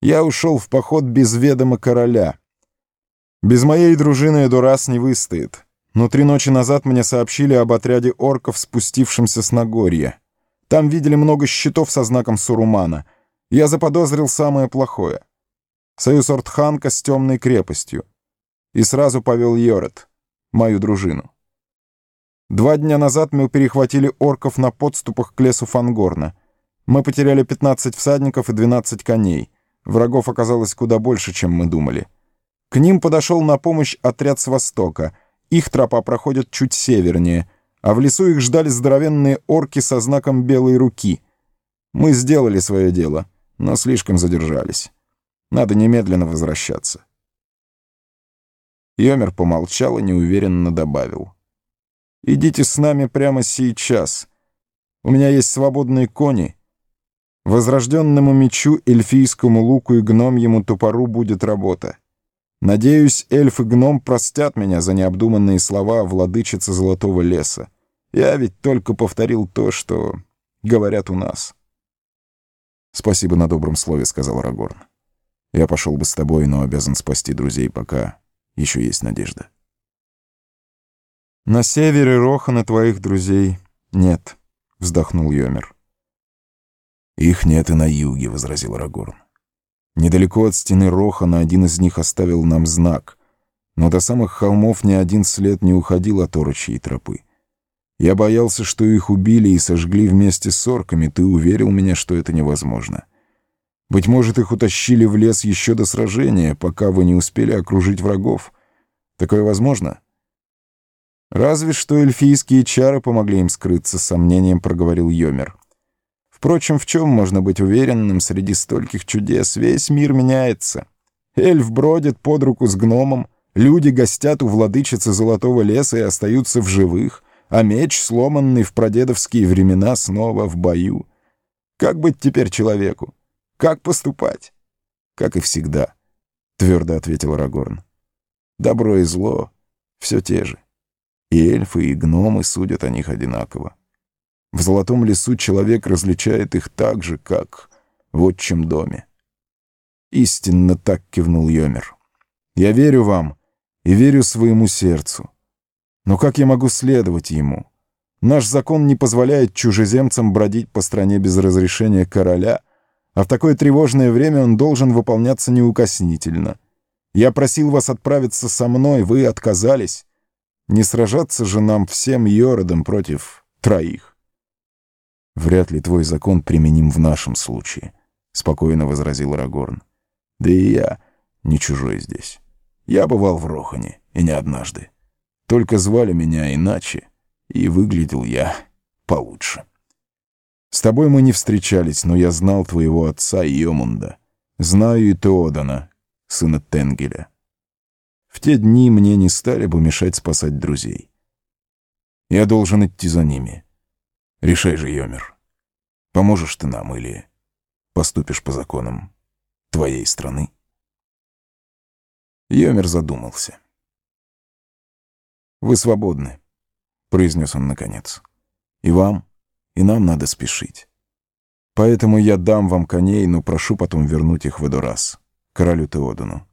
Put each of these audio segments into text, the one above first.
Я ушел в поход без ведома короля. Без моей дружины Эдурас не выстоит. Но три ночи назад мне сообщили об отряде орков, спустившемся с Нагорья. Там видели много щитов со знаком Сурумана. Я заподозрил самое плохое. Союз Ортханка с темной крепостью. И сразу повел Йорет, мою дружину. Два дня назад мы перехватили орков на подступах к лесу Фангорна. Мы потеряли 15 всадников и 12 коней. Врагов оказалось куда больше, чем мы думали. К ним подошел на помощь отряд с востока. Их тропа проходит чуть севернее, а в лесу их ждали здоровенные орки со знаком белой руки. Мы сделали свое дело, но слишком задержались. Надо немедленно возвращаться. Йомер помолчал и неуверенно добавил. «Идите с нами прямо сейчас. У меня есть свободные кони. Возрожденному мечу, эльфийскому луку и гномьему топору будет работа. Надеюсь, эльф и гном простят меня за необдуманные слова владычицы Золотого леса. Я ведь только повторил то, что говорят у нас». «Спасибо на добром слове», — сказал Арагорн. «Я пошел бы с тобой, но обязан спасти друзей, пока еще есть надежда. «На севере Рохана твоих друзей нет», — вздохнул Йомер. «Их нет и на юге», — возразил Рагорн. «Недалеко от стены Рохана один из них оставил нам знак, но до самых холмов ни один след не уходил от орочьей тропы. Я боялся, что их убили и сожгли вместе с орками, ты уверил меня, что это невозможно». Быть может, их утащили в лес еще до сражения, пока вы не успели окружить врагов. Такое возможно? Разве что эльфийские чары помогли им скрыться, сомнением проговорил Йомер. Впрочем, в чем можно быть уверенным среди стольких чудес? Весь мир меняется. Эльф бродит под руку с гномом, люди гостят у владычицы Золотого леса и остаются в живых, а меч, сломанный в прадедовские времена, снова в бою. Как быть теперь человеку? Как поступать? Как и всегда, твердо ответил Рагорн. Добро и зло все те же. И эльфы, и гномы судят о них одинаково. В золотом лесу человек различает их так же, как в отчим доме. Истинно так кивнул Йомер. Я верю вам и верю своему сердцу. Но как я могу следовать ему? Наш закон не позволяет чужеземцам бродить по стране без разрешения короля — а в такое тревожное время он должен выполняться неукоснительно. Я просил вас отправиться со мной, вы отказались. Не сражаться же нам всем Йородом против троих. Вряд ли твой закон применим в нашем случае, — спокойно возразил Рагорн. Да и я не чужой здесь. Я бывал в Рохане, и не однажды. Только звали меня иначе, и выглядел я получше. С тобой мы не встречались, но я знал твоего отца Йомунда. Знаю и Теодана, сына Тенгеля. В те дни мне не стали бы мешать спасать друзей. Я должен идти за ними. Решай же, Йомер. Поможешь ты нам или поступишь по законам твоей страны? Йомер задумался. «Вы свободны», — произнес он наконец. «И вам?» и нам надо спешить. Поэтому я дам вам коней, но прошу потом вернуть их в Эдурас, королю Теодану.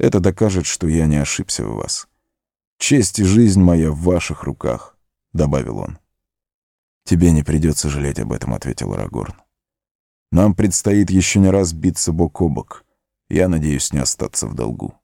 Это докажет, что я не ошибся в вас. Честь и жизнь моя в ваших руках», — добавил он. «Тебе не придется жалеть об этом», — ответил Арагорн. «Нам предстоит еще не раз биться бок о бок. Я надеюсь не остаться в долгу».